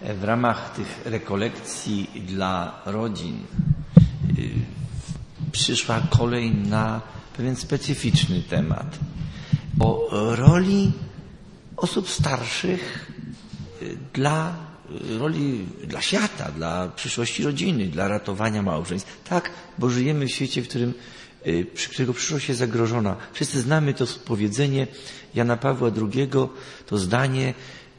W ramach tych rekolekcji dla rodzin y, przyszła kolej na pewien specyficzny temat o roli osób starszych y, dla y, roli dla świata, dla przyszłości rodziny, dla ratowania małżeństw. Tak, bo żyjemy w świecie, w którym przy którego przyszłość jest zagrożona. Wszyscy znamy to powiedzenie Jana Pawła II, to zdanie,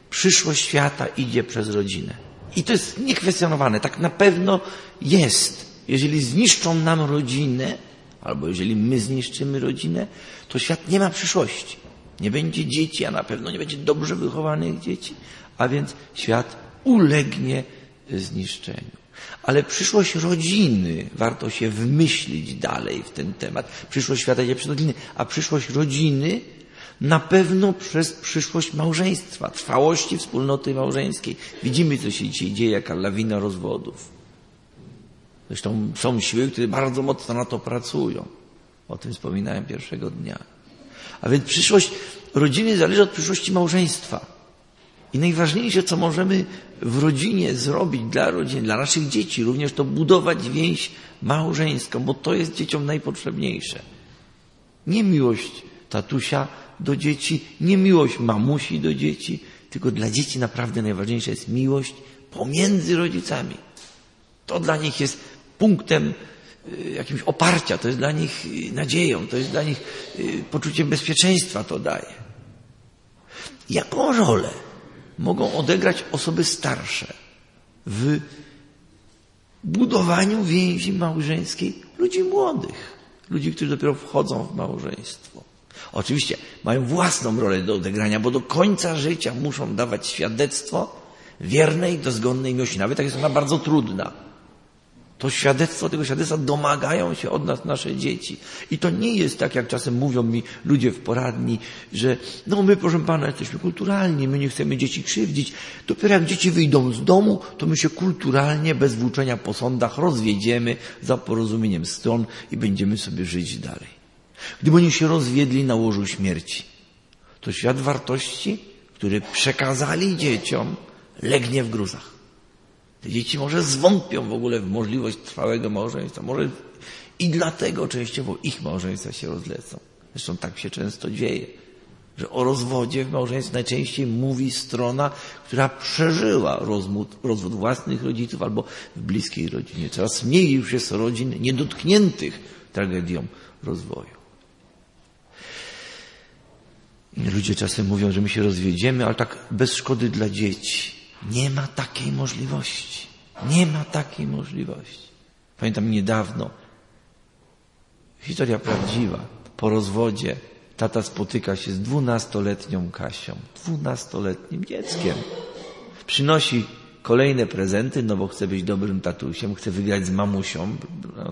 przyszłość świata idzie przez rodzinę. I to jest niekwestionowane. Tak na pewno jest. Jeżeli zniszczą nam rodzinę, albo jeżeli my zniszczymy rodzinę, to świat nie ma przyszłości. Nie będzie dzieci, a na pewno nie będzie dobrze wychowanych dzieci, a więc świat ulegnie zniszczeniu. Ale przyszłość rodziny, warto się wmyślić dalej w ten temat. Przyszłość świata idzie przez rodziny, a przyszłość rodziny na pewno przez przyszłość małżeństwa, trwałości wspólnoty małżeńskiej. Widzimy, co się dzisiaj dzieje, jaka lawina rozwodów. Zresztą są siły, które bardzo mocno na to pracują. O tym wspominałem pierwszego dnia. A więc przyszłość rodziny zależy od przyszłości małżeństwa. I najważniejsze, co możemy w rodzinie zrobić dla rodziny, dla naszych dzieci, również to budować więź małżeńską, bo to jest dzieciom najpotrzebniejsze. Nie miłość tatusia do dzieci, nie miłość mamusi do dzieci, tylko dla dzieci naprawdę najważniejsza jest miłość pomiędzy rodzicami. To dla nich jest punktem y, jakimś oparcia, to jest dla nich y, nadzieją, to jest dla nich y, poczuciem bezpieczeństwa to daje. Jaką rolę mogą odegrać osoby starsze w budowaniu więzi małżeńskiej ludzi młodych, ludzi, którzy dopiero wchodzą w małżeństwo? Oczywiście mają własną rolę do odegrania, bo do końca życia muszą dawać świadectwo wiernej, dozgonnej miłości, nawet jak jest ona bardzo trudna. To świadectwo, tego świadectwa domagają się od nas nasze dzieci. I to nie jest tak, jak czasem mówią mi ludzie w poradni, że no my, proszę pana, jesteśmy kulturalni, my nie chcemy dzieci krzywdzić. Dopiero jak dzieci wyjdą z domu, to my się kulturalnie, bez włóczenia po sądach rozwiedziemy za porozumieniem stron i będziemy sobie żyć dalej. Gdyby oni się rozwiedli na łożu śmierci, to świat wartości, który przekazali dzieciom, legnie w gruzach. Te dzieci może zwątpią w ogóle w możliwość trwałego małżeństwa. Może i dlatego częściowo ich małżeństwa się rozlecą. Zresztą tak się często dzieje, że o rozwodzie w małżeństwie najczęściej mówi strona, która przeżyła rozwód, rozwód własnych rodziców albo w bliskiej rodzinie. Coraz mniej już jest rodzin niedotkniętych tragedią rozwoju. Ludzie czasem mówią, że my się rozwiedziemy, ale tak bez szkody dla dzieci. Nie ma takiej możliwości. Nie ma takiej możliwości. Pamiętam niedawno, historia prawdziwa, po rozwodzie tata spotyka się z dwunastoletnią Kasią, dwunastoletnim dzieckiem. Przynosi kolejne prezenty, no bo chce być dobrym tatusiem, chce wygrać z mamusią,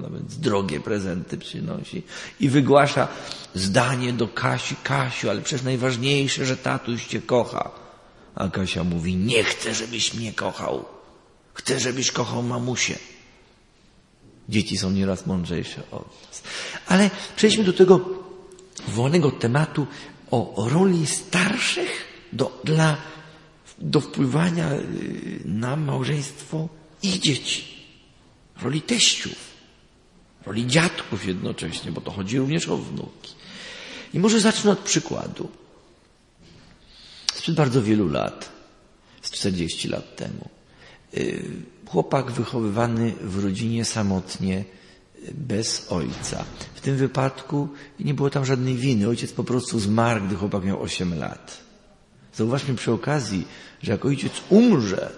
nawet drogie prezenty przynosi i wygłasza zdanie do Kasi, Kasiu, ale przecież najważniejsze, że tatuś cię kocha. A Kasia mówi, nie chcę, żebyś mnie kochał. Chcę, żebyś kochał mamusię. Dzieci są nieraz mądrzejsze od nas. Ale przejdźmy do tego wolnego tematu o roli starszych do, dla do wpływania y, na małżeństwo ich dzieci, roli teściów, roli dziadków jednocześnie, bo to chodzi również o wnuki. I może zacznę od przykładu. Sprzed bardzo wielu lat, z 40 lat temu, y, chłopak wychowywany w rodzinie samotnie, bez ojca. W tym wypadku nie było tam żadnej winy. Ojciec po prostu zmarł, gdy chłopak miał 8 lat. Zauważmy przy okazji, że jak ojciec umrze,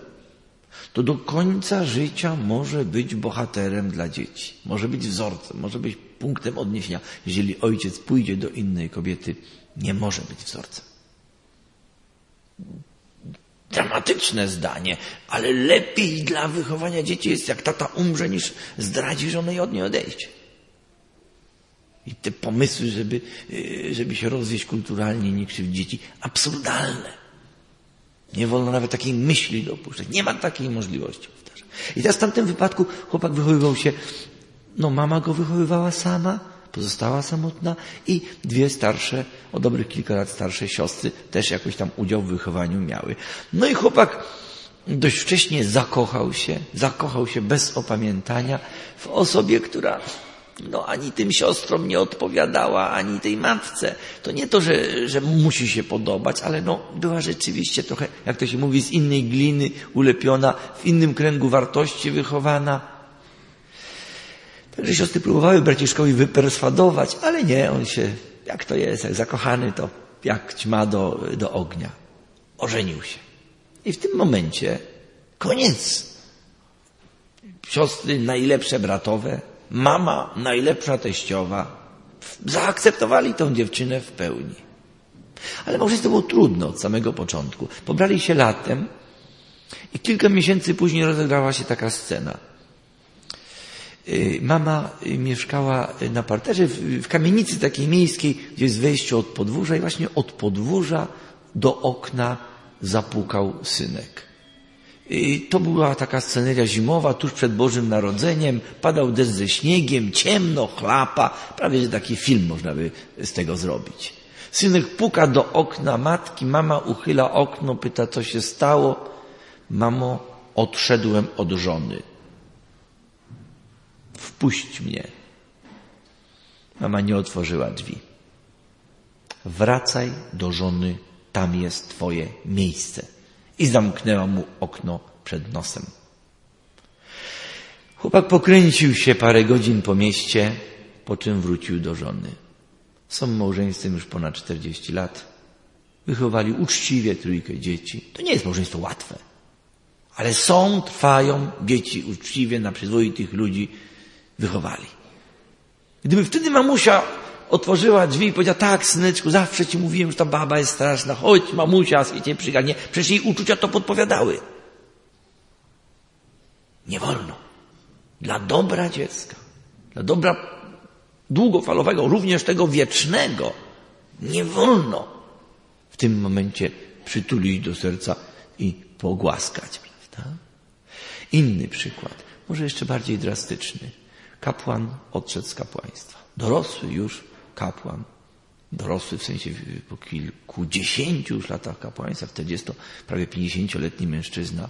to do końca życia może być bohaterem dla dzieci. Może być wzorcem, może być punktem odniesienia. Jeżeli ojciec pójdzie do innej kobiety, nie może być wzorcem. Dramatyczne zdanie, ale lepiej dla wychowania dzieci jest, jak tata umrze, niż zdradzi żonę i od niej odejdzie. I te pomysły, żeby, y, żeby się rozwieść kulturalnie, nie krzywdzić dzieci, absurdalne. Nie wolno nawet takiej myśli dopuszczać. Nie ma takiej możliwości. Powtarzam. I teraz w tamtym wypadku chłopak wychowywał się, no mama go wychowywała sama, pozostała samotna i dwie starsze, o dobrych kilka lat starsze siostry też jakoś tam udział w wychowaniu miały. No i chłopak dość wcześnie zakochał się, zakochał się bez opamiętania w osobie, która no, ani tym siostrom nie odpowiadała, ani tej matce. To nie to, że, że musi się podobać, ale no, była rzeczywiście trochę, jak to się mówi, z innej gliny ulepiona, w innym kręgu wartości wychowana. Także siostry próbowały braciszkowi wyperswadować, ale nie, on się, jak to jest, jak zakochany, to jak ćma do, do ognia. Ożenił się. I w tym momencie koniec. Siostry najlepsze bratowe, mama najlepsza teściowa. Zaakceptowali tą dziewczynę w pełni. Ale małżeństwo było trudno od samego początku. Pobrali się latem i kilka miesięcy później rozegrała się taka scena. Mama mieszkała na parterze w kamienicy takiej miejskiej, gdzie jest wejście od podwórza i właśnie od podwórza do okna zapukał synek. I to była taka sceneria zimowa, tuż przed Bożym Narodzeniem. Padał deszcz ze śniegiem, ciemno, chlapa. Prawie, że taki film można by z tego zrobić. Synek puka do okna matki, mama uchyla okno, pyta, co się stało. Mamo, odszedłem od żony. Wpuść mnie. Mama nie otworzyła drzwi. Wracaj do żony, tam jest twoje miejsce. I zamknęła mu okno przed nosem. Chłopak pokręcił się parę godzin po mieście, po czym wrócił do żony. Są małżeństwem już ponad 40 lat. Wychowali uczciwie trójkę dzieci. To nie jest małżeństwo łatwe. Ale są, trwają, dzieci uczciwie na przyzwoitych ludzi wychowali. Gdyby wtedy mamusia otworzyła drzwi i powiedziała, tak, syneczku, zawsze ci mówiłem, że ta baba jest straszna, chodź, mamusia, i cię przygarnie. Przecież jej uczucia to podpowiadały. Nie wolno. Dla dobra dziecka, dla dobra długofalowego, również tego wiecznego, nie wolno w tym momencie przytulić do serca i pogłaskać, prawda? Inny przykład, może jeszcze bardziej drastyczny. Kapłan odszedł z kapłaństwa. Dorosły już kapłan. Dorosły w sensie po kilkudziesięciu już latach kapłaństwa, wtedy jest to prawie pięćdziesięcioletni mężczyzna.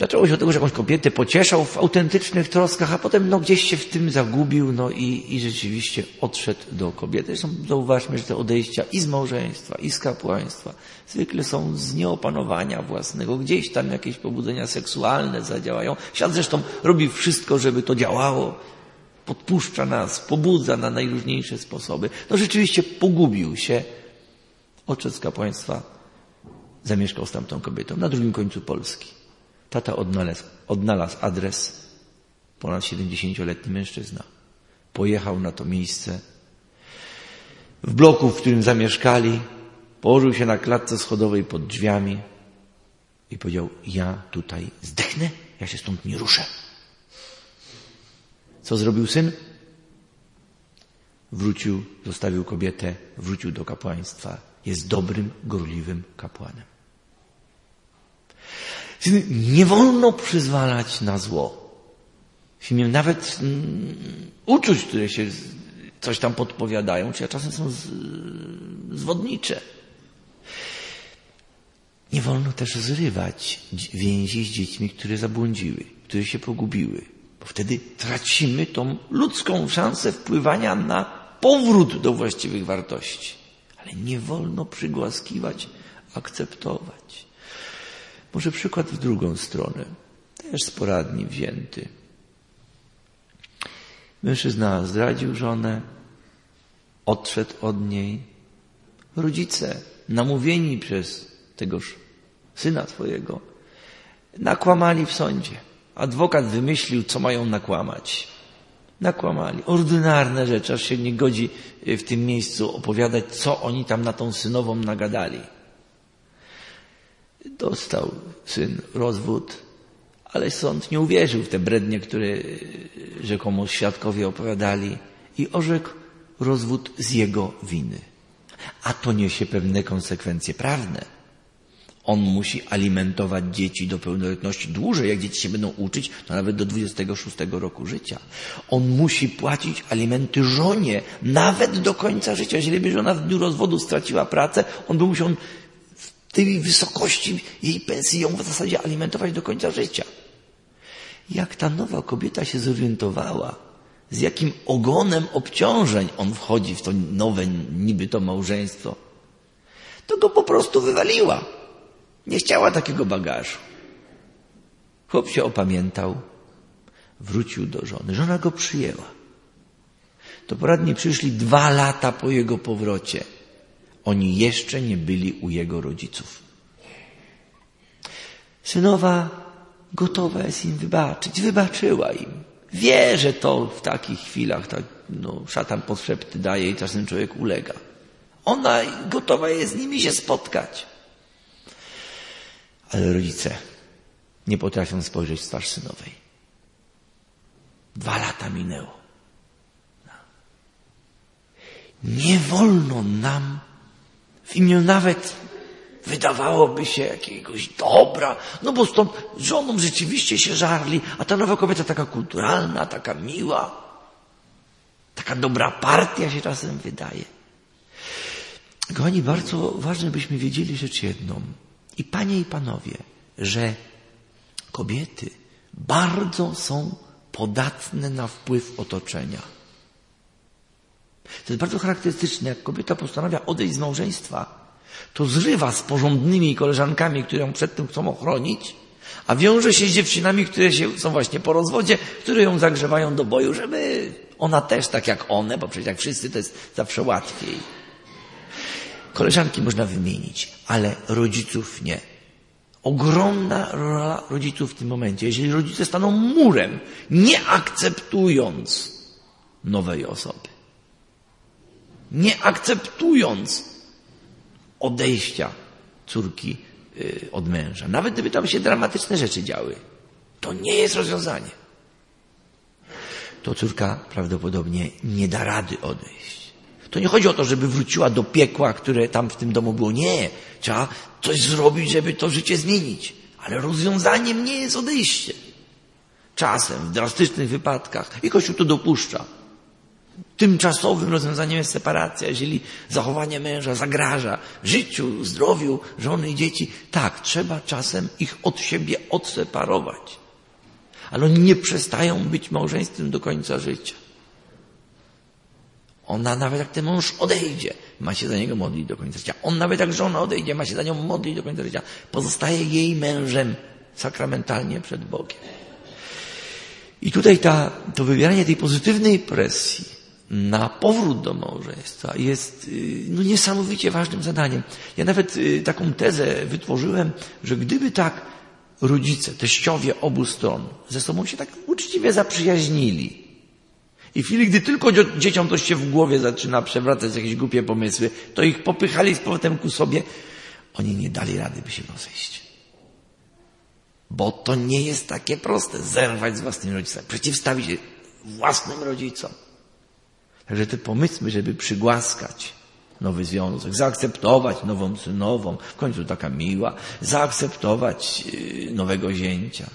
Zaczęło się od tego, że jakąś kobietę pocieszał w autentycznych troskach, a potem no, gdzieś się w tym zagubił no, i, i rzeczywiście odszedł do kobiety. Zresztą zauważmy, że te odejścia i z małżeństwa, i z kapłaństwa zwykle są z nieopanowania własnego. Gdzieś tam jakieś pobudzenia seksualne zadziałają. Świat zresztą robi wszystko, żeby to działało. Podpuszcza nas, pobudza na najróżniejsze sposoby. No rzeczywiście pogubił się. Z kapłaństwa, zamieszkał z tamtą kobietą na drugim końcu Polski. Tata odnalazł, odnalazł adres, ponad 70-letni mężczyzna. Pojechał na to miejsce. W bloku, w którym zamieszkali, położył się na klatce schodowej pod drzwiami i powiedział, ja tutaj zdechnę, ja się stąd nie ruszę. Co zrobił syn? Wrócił, zostawił kobietę, wrócił do kapłaństwa. Jest dobrym, gorliwym kapłanem. Nie wolno przyzwalać na zło. Nawet mm, uczuć, które się coś tam podpowiadają, czy czasem są zwodnicze. Nie wolno też zrywać więzi z dziećmi, które zabłądziły, które się pogubiły, wtedy tracimy tą ludzką szansę wpływania na powrót do właściwych wartości. Ale nie wolno przygłaskiwać, akceptować. Może przykład w drugą stronę, też sporadnie wzięty. Mężczyzna zdradził żonę, odszedł od niej. Rodzice, namówieni przez tegoż syna swojego, nakłamali w sądzie. Adwokat wymyślił, co mają nakłamać. Nakłamali. Ordynarne rzeczy, aż się nie godzi w tym miejscu opowiadać, co oni tam na tą synową nagadali. Dostał syn rozwód, ale sąd nie uwierzył w te brednie, które rzekomo świadkowie opowiadali i orzekł rozwód z jego winy. A to niesie pewne konsekwencje prawne. On musi alimentować dzieci do pełnoletności dłużej. Jak dzieci się będą uczyć, to nawet do 26 roku życia. On musi płacić alimenty żonie, nawet do końca życia. Jeżeli by żona w dniu rozwodu straciła pracę, on by musiał tej wysokości jej pensji ją w zasadzie alimentować do końca życia. Jak ta nowa kobieta się zorientowała, z jakim ogonem obciążeń on wchodzi w to nowe niby to małżeństwo, to go po prostu wywaliła. Nie chciała takiego bagażu. Chłop się opamiętał, wrócił do żony. Żona go przyjęła. To poradni przyszli dwa lata po jego powrocie. Oni jeszcze nie byli u jego rodziców. Synowa gotowa jest im wybaczyć. Wybaczyła im. Wie, że to w takich chwilach tak, no, szatan podszepty daje i czasem człowiek ulega. Ona gotowa jest z nimi się spotkać. Ale rodzice nie potrafią spojrzeć w twarz synowej. Dwa lata minęło. Nie wolno nam w imię nawet wydawałoby się jakiegoś dobra, no bo z tą żoną rzeczywiście się żarli, a ta nowa kobieta taka kulturalna, taka miła, taka dobra partia się czasem wydaje. Kochani, bardzo ważne byśmy wiedzieli rzecz jedną. I panie i panowie, że kobiety bardzo są podatne na wpływ otoczenia. To jest bardzo charakterystyczne. Jak kobieta postanawia odejść z małżeństwa, to zrywa z porządnymi koleżankami, które ją przed tym chcą ochronić, a wiąże się z dziewczynami, które się, są właśnie po rozwodzie, które ją zagrzewają do boju, żeby ona też, tak jak one, bo przecież jak wszyscy, to jest zawsze łatwiej. Koleżanki można wymienić, ale rodziców nie. Ogromna rola rodziców w tym momencie. Jeżeli rodzice staną murem, nie akceptując nowej osoby, nie akceptując odejścia córki y, od męża, nawet gdyby tam się dramatyczne rzeczy działy, to nie jest rozwiązanie. To córka prawdopodobnie nie da rady odejść. To nie chodzi o to, żeby wróciła do piekła, które tam w tym domu było. Nie. Trzeba coś zrobić, żeby to życie zmienić. Ale rozwiązaniem nie jest odejście. Czasem, w drastycznych wypadkach, i Kościół to dopuszcza. Tymczasowym rozwiązaniem jest separacja. Jeżeli zachowanie męża zagraża życiu, zdrowiu żony i dzieci, tak, trzeba czasem ich od siebie odseparować. Ale oni nie przestają być małżeństwem do końca życia. Ona nawet jak ten mąż odejdzie, ma się za niego modlić do końca życia. On nawet jak żona odejdzie, ma się za nią modlić do końca życia. Pozostaje jej mężem sakramentalnie przed Bogiem. I tutaj ta, to wywieranie tej pozytywnej presji na powrót do małżeństwa jest no, niesamowicie ważnym zadaniem. Ja nawet taką tezę wytworzyłem, że gdyby tak rodzice, teściowie obu stron ze sobą się tak uczciwie zaprzyjaźnili, i w chwili, gdy tylko dzieciom to się w głowie zaczyna przewracać jakieś głupie pomysły, to ich popychali z powrotem ku sobie, oni nie dali rady, by się rozejść. Bo to nie jest takie proste, zerwać z własnymi rodzicami, przeciwstawić się własnym rodzicom. Także te pomysły, żeby przygłaskać nowy związek, zaakceptować nową synową, w końcu taka miła, zaakceptować nowego zięcia.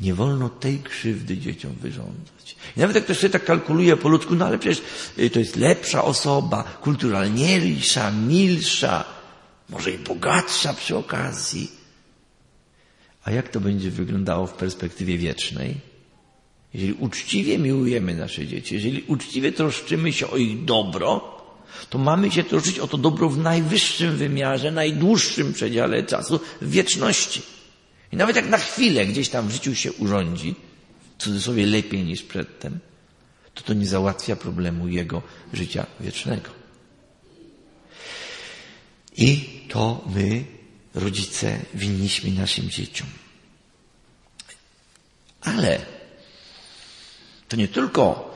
Nie wolno tej krzywdy dzieciom wyrządzać. I nawet jak ktoś sobie tak kalkuluje po ludzku, no ale przecież y, to jest lepsza osoba, kulturalniejsza, milsza, może i bogatsza przy okazji. A jak to będzie wyglądało w perspektywie wiecznej? Jeżeli uczciwie miłujemy nasze dzieci, jeżeli uczciwie troszczymy się o ich dobro, to mamy się troszczyć o to dobro w najwyższym wymiarze, najdłuższym przedziale czasu, w wieczności. I nawet jak na chwilę gdzieś tam w życiu się urządzi, w cudzysłowie lepiej niż przedtem, to to nie załatwia problemu jego życia wiecznego. I to my, rodzice, winniśmy naszym dzieciom. Ale to nie tylko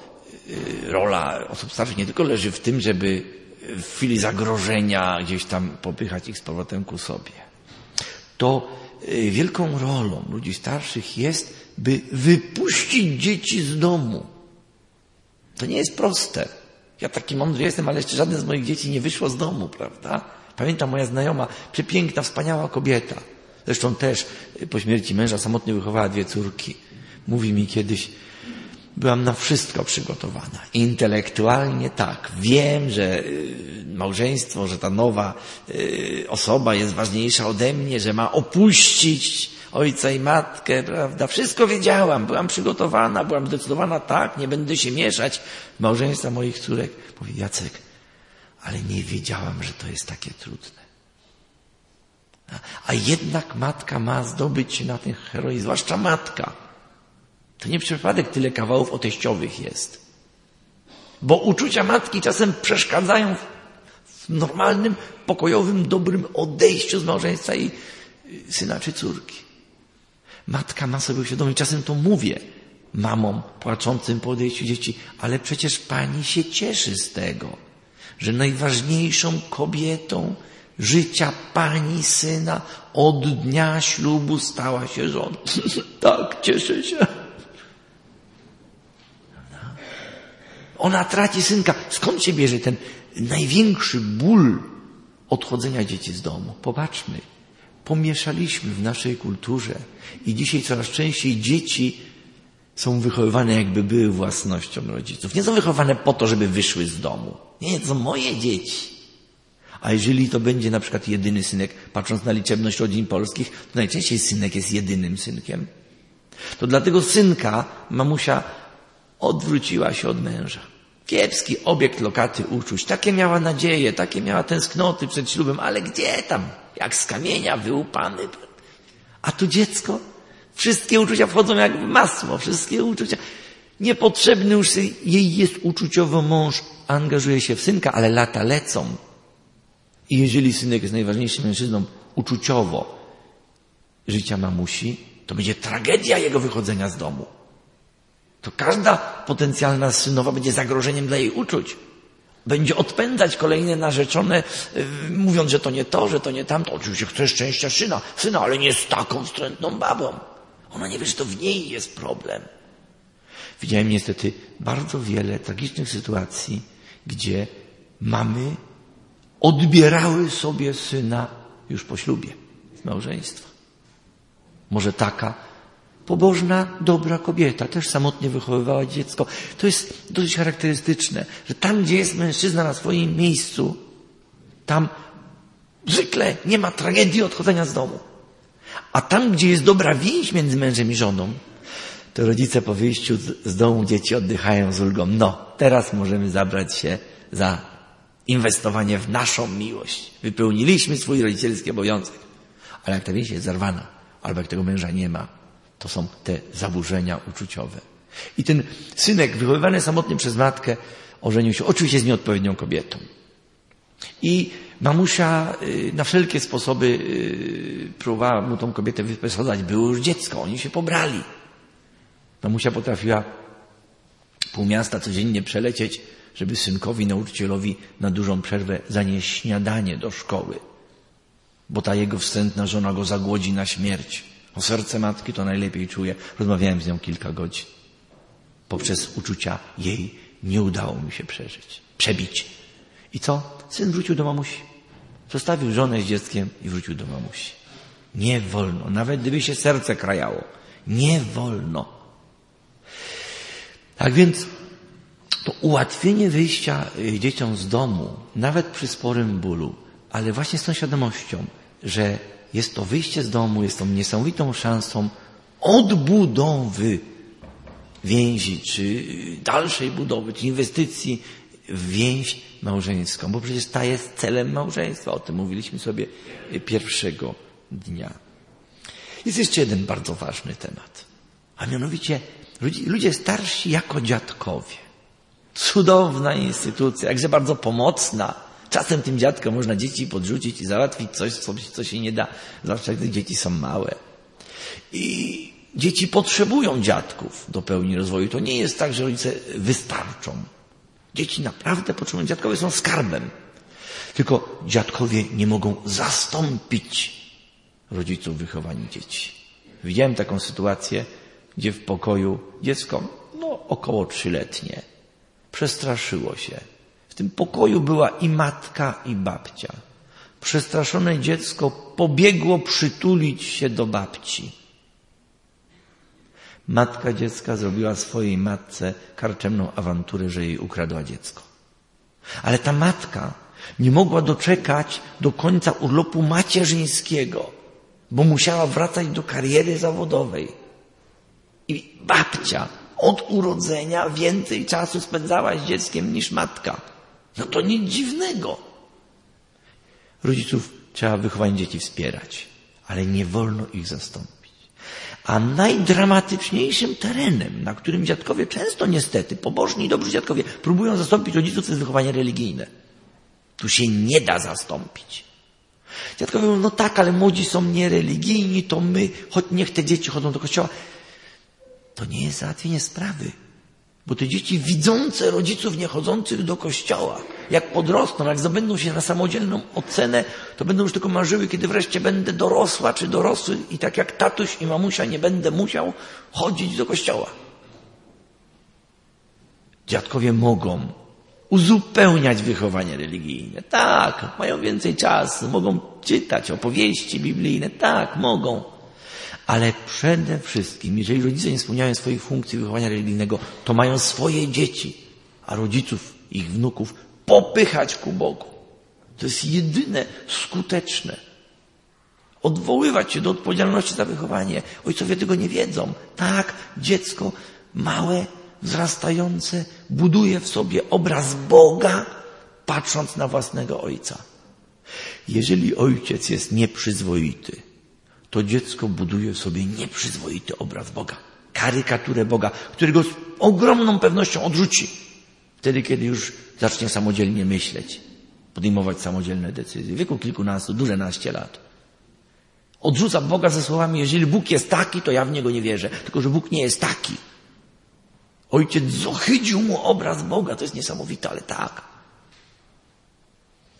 y, rola osób starszych nie tylko leży w tym, żeby w chwili zagrożenia gdzieś tam popychać ich z powrotem ku sobie. To wielką rolą ludzi starszych jest, by wypuścić dzieci z domu. To nie jest proste. Ja taki mądry jestem, ale jeszcze żadne z moich dzieci nie wyszło z domu, prawda? Pamiętam moja znajoma, przepiękna, wspaniała kobieta. Zresztą też po śmierci męża samotnie wychowała dwie córki. Mówi mi kiedyś, byłam na wszystko przygotowana. Intelektualnie tak. Wiem, że y, małżeństwo, że ta nowa y, osoba jest ważniejsza ode mnie, że ma opuścić ojca i matkę, prawda? Wszystko wiedziałam, byłam przygotowana, byłam zdecydowana, tak, nie będę się mieszać małżeństwa moich córek. Mówi Jacek, ale nie wiedziałam, że to jest takie trudne. A jednak matka ma zdobyć się na ten heroizm, zwłaszcza matka. To nie przypadek tyle kawałów o jest. Bo uczucia matki czasem przeszkadzają w normalnym, pokojowym, dobrym odejściu z małżeństwa i syna czy córki. Matka ma sobie uświadomić, czasem to mówię mamom płaczącym po odejściu dzieci, ale przecież pani się cieszy z tego, że najważniejszą kobietą życia pani syna od dnia ślubu stała się żoną. tak, cieszę się. Ona traci synka. Skąd się bierze ten największy ból odchodzenia dzieci z domu? Popatrzmy. Pomieszaliśmy w naszej kulturze i dzisiaj coraz częściej dzieci są wychowywane jakby były własnością rodziców. Nie są wychowane po to, żeby wyszły z domu. Nie, to są moje dzieci. A jeżeli to będzie na przykład jedyny synek, patrząc na liczebność rodzin polskich, to najczęściej synek jest jedynym synkiem. To dlatego synka mamusia odwróciła się od męża. Kiepski obiekt lokaty uczuć. Takie miała nadzieje, takie miała tęsknoty przed ślubem, ale gdzie tam? Jak z kamienia wyłupany. A tu dziecko? Wszystkie uczucia wchodzą jak w masło. Wszystkie uczucia. Niepotrzebny już jej jest uczuciowo mąż. Angażuje się w synka, ale lata lecą. I jeżeli synek jest najważniejszym mężczyzną uczuciowo życia mamusi, to będzie tragedia jego wychodzenia z domu. To każda potencjalna synowa będzie zagrożeniem dla jej uczuć. Będzie odpędzać kolejne narzeczone, yy, mówiąc, że to nie to, że to nie tamto. Oczywiście chce szczęścia syna, syna, ale nie z taką wstrętną babą. Ona nie wie, że to w niej jest problem. Widziałem niestety bardzo wiele tragicznych sytuacji, gdzie mamy odbierały sobie syna już po ślubie z małżeństwa. Może taka pobożna, dobra kobieta też samotnie wychowywała dziecko. To jest dosyć charakterystyczne, że tam, gdzie jest mężczyzna na swoim miejscu, tam zwykle nie ma tragedii odchodzenia z domu. A tam, gdzie jest dobra więź między mężem i żoną, to rodzice po wyjściu z domu dzieci oddychają z ulgą. No, teraz możemy zabrać się za inwestowanie w naszą miłość. Wypełniliśmy swój rodzicielski obowiązek. Ale jak ta więź jest zerwana, albo jak tego męża nie ma, to są te zaburzenia uczuciowe. I ten synek, wychowywany samotnie przez matkę, ożenił się oczywiście z nieodpowiednią kobietą. I mamusia y, na wszelkie sposoby y, próbowała mu tą kobietę wypesodać. Było już dziecko, oni się pobrali. Mamusia potrafiła pół miasta codziennie przelecieć żeby synkowi, nauczycielowi na dużą przerwę zanieść śniadanie do szkoły, bo ta jego wstrętna żona go zagłodzi na śmierć. O serce matki to najlepiej czuje. Rozmawiałem z nią kilka godzin. Poprzez uczucia jej nie udało mi się przeżyć, przebić. I co? Syn wrócił do mamusi. Zostawił żonę z dzieckiem i wrócił do mamusi. Nie wolno, nawet gdyby się serce krajało. Nie wolno. Tak więc to ułatwienie wyjścia y, dzieciom z domu, nawet przy sporym bólu, ale właśnie z tą świadomością, że jest to wyjście z domu, jest tą niesamowitą szansą odbudowy więzi, czy dalszej budowy, czy inwestycji w więź małżeńską, bo przecież ta jest celem małżeństwa. O tym mówiliśmy sobie pierwszego dnia. Jest jeszcze jeden bardzo ważny temat, a mianowicie ludzie starsi jako dziadkowie. Cudowna instytucja, jakże bardzo pomocna. Czasem tym dziadkom można dzieci podrzucić i załatwić coś, co, się nie da, zwłaszcza gdy dzieci są małe. I dzieci potrzebują dziadków do pełni rozwoju. To nie jest tak, że rodzice wystarczą. Dzieci naprawdę potrzebują, dziadkowie są skarbem. Tylko dziadkowie nie mogą zastąpić rodziców w wychowaniu dzieci. Widziałem taką sytuację, gdzie w pokoju dziecko, no około trzyletnie, Przestraszyło się. W tym pokoju była i matka, i babcia. Przestraszone dziecko pobiegło przytulić się do babci. Matka dziecka zrobiła swojej matce karczemną awanturę, że jej ukradła dziecko. Ale ta matka nie mogła doczekać do końca urlopu macierzyńskiego, bo musiała wracać do kariery zawodowej. I babcia od urodzenia więcej czasu spędzała z dzieckiem niż matka. No to nic dziwnego. Rodziców trzeba wychowanie dzieci wspierać, ale nie wolno ich zastąpić. A najdramatyczniejszym terenem, na którym dziadkowie często niestety, pobożni i dobrzy dziadkowie, próbują zastąpić rodziców, to jest wychowanie religijne. Tu się nie da zastąpić. Dziadkowie mówią, no tak, ale młodzi są niereligijni, to my, choć niech te dzieci chodzą do kościoła. To nie jest załatwienie sprawy. Bo te dzieci widzące rodziców niechodzących do kościoła, jak podrosną, jak zdobędą się na samodzielną ocenę, to będą już tylko marzyły, kiedy wreszcie będę dorosła czy dorosły i tak jak tatuś i mamusia nie będę musiał chodzić do kościoła. Dziadkowie mogą uzupełniać wychowanie religijne. Tak, mają więcej czasu, mogą czytać opowieści biblijne. Tak, mogą. Ale przede wszystkim, jeżeli rodzice nie spełniają swoich funkcji wychowania religijnego, to mają swoje dzieci, a rodziców, ich wnuków popychać ku Bogu. To jest jedyne skuteczne. Odwoływać się do odpowiedzialności za wychowanie. Ojcowie tego nie wiedzą. Tak, dziecko małe, wzrastające, buduje w sobie obraz Boga, patrząc na własnego ojca. Jeżeli ojciec jest nieprzyzwoity, to dziecko buduje sobie nieprzyzwoity obraz Boga, karykaturę Boga, którego z ogromną pewnością odrzuci. Wtedy, kiedy już zacznie samodzielnie myśleć, podejmować samodzielne decyzje. W wieku kilkunastu, duże naście lat. Odrzuca Boga ze słowami, jeżeli Bóg jest taki, to ja w Niego nie wierzę. Tylko, że Bóg nie jest taki. Ojciec zohydził mu obraz Boga. To jest niesamowite, ale tak.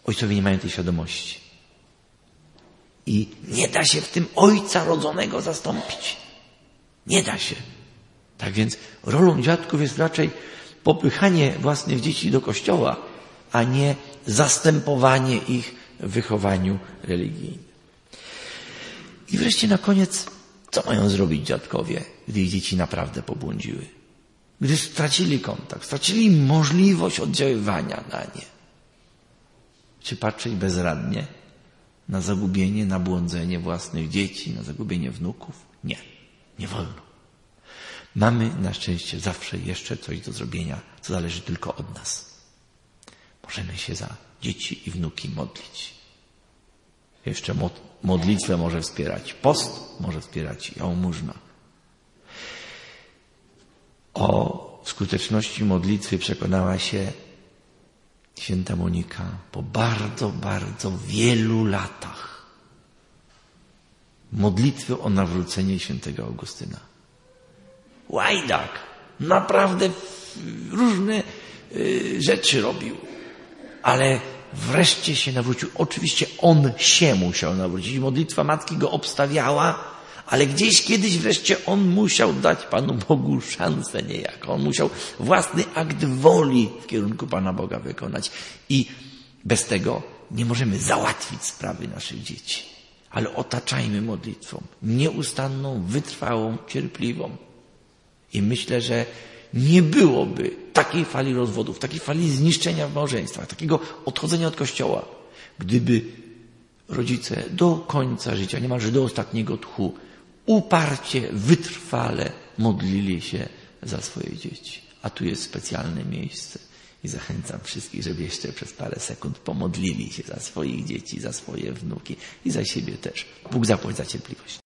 Ojcowie nie mają tej świadomości. I nie da się w tym ojca rodzonego zastąpić. Nie da się. Tak więc rolą dziadków jest raczej popychanie własnych dzieci do kościoła, a nie zastępowanie ich w wychowaniu religijnym. I wreszcie na koniec, co mają zrobić dziadkowie, gdy ich dzieci naprawdę pobłądziły? Gdy stracili kontakt, stracili możliwość oddziaływania na nie. Czy patrzeć bezradnie na zagubienie, na błądzenie własnych dzieci, na zagubienie wnuków? Nie, nie wolno. Mamy na szczęście zawsze jeszcze coś do zrobienia, co zależy tylko od nas. Możemy się za dzieci i wnuki modlić. Jeszcze modlitwę może wspierać post, może wspierać jałmużna. O skuteczności modlitwy przekonała się święta Monika po bardzo, bardzo wielu latach modlitwy o nawrócenie świętego Augustyna. Łajdak naprawdę różne y, rzeczy robił, ale wreszcie się nawrócił. Oczywiście on się musiał nawrócić. Modlitwa matki go obstawiała, ale gdzieś kiedyś wreszcie on musiał dać Panu Bogu szansę niejako. On musiał własny akt woli w kierunku Pana Boga wykonać. I bez tego nie możemy załatwić sprawy naszych dzieci. Ale otaczajmy modlitwą. Nieustanną, wytrwałą, cierpliwą. I myślę, że nie byłoby takiej fali rozwodów, takiej fali zniszczenia w małżeństwach, takiego odchodzenia od kościoła, gdyby rodzice do końca życia, niemalże do ostatniego tchu, uparcie, wytrwale modlili się za swoje dzieci. A tu jest specjalne miejsce. I zachęcam wszystkich, żeby jeszcze przez parę sekund pomodlili się za swoich dzieci, za swoje wnuki i za siebie też. Bóg zapłać za cierpliwość.